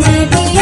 Maria.